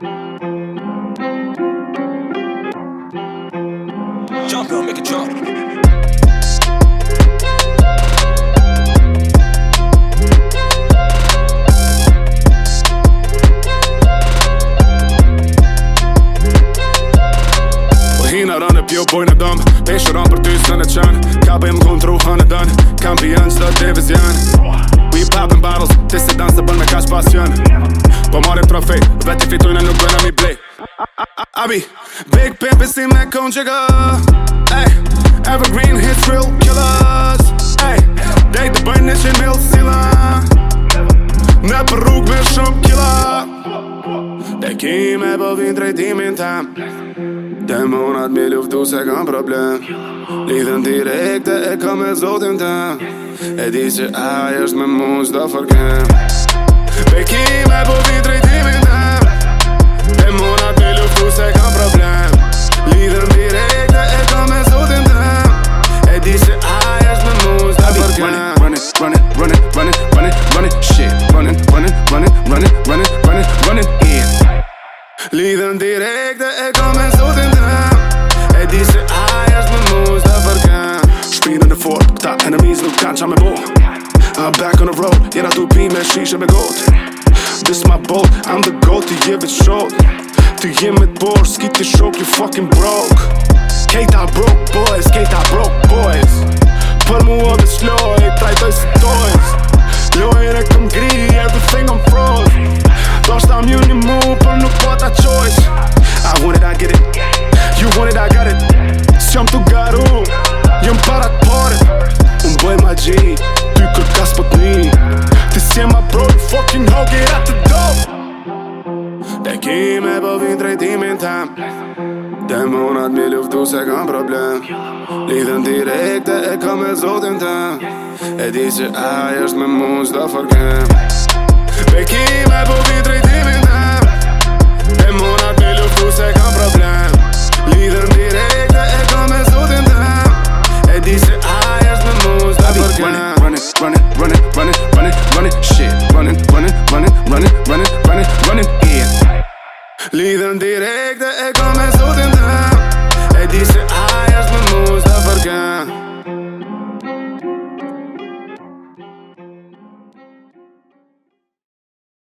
Jump, yo, make a jump. Hina rën e pjo bojnë e dëm Peshë rën për ty së në qënë Ka bëjmë kontru hënë e dënë Kam bëjën qëtë divizion Wow Vete fitojnë në nuk bëna mi blej Abi Big Pimp si me kon qëka Evergreen hits real killers Dej të bëjnë në që në milë sila Në për rrugë me shumë killa Dhe ki me bëllin drejtimin tam Dhe mi luftu se kam problem Lidhen direkte e kam me zotin tam E di që ajo është me mund qdo fërkem Dhe po me bëllin drejtimin tam Lidhen direkte e kom e nësutin të nëm E di se aja është më mështë dhe vërgën Shpinë në fort, këta enemies nuk kanë qa me bo I'm back on the road, jena du bi me shishe me got This my boat, I'm the goat, ti jebi të shot Ti jemi të borë, s'ki ti shok, you fucking broke Skate I broke boys, skate I broke boys Për mua dhe shloj, trajtoj si get it You want it, I got it Së t'u të garu Jëm parat parit Unë bëj ma gji Ty kërkas për të një Ti ma bro You fucking ho Get out the door Dhe kime po vinë drejtimin tem Dhe monat mi luftu se kam problem Lidhen direkte e kam me zotin tem E di që aj është me mund qdo fërgem Dhe down. Running, running, running, running, running, running, shit. Running, running, running, running, running, running, running in. Lieden direct, ik kom en zoet in de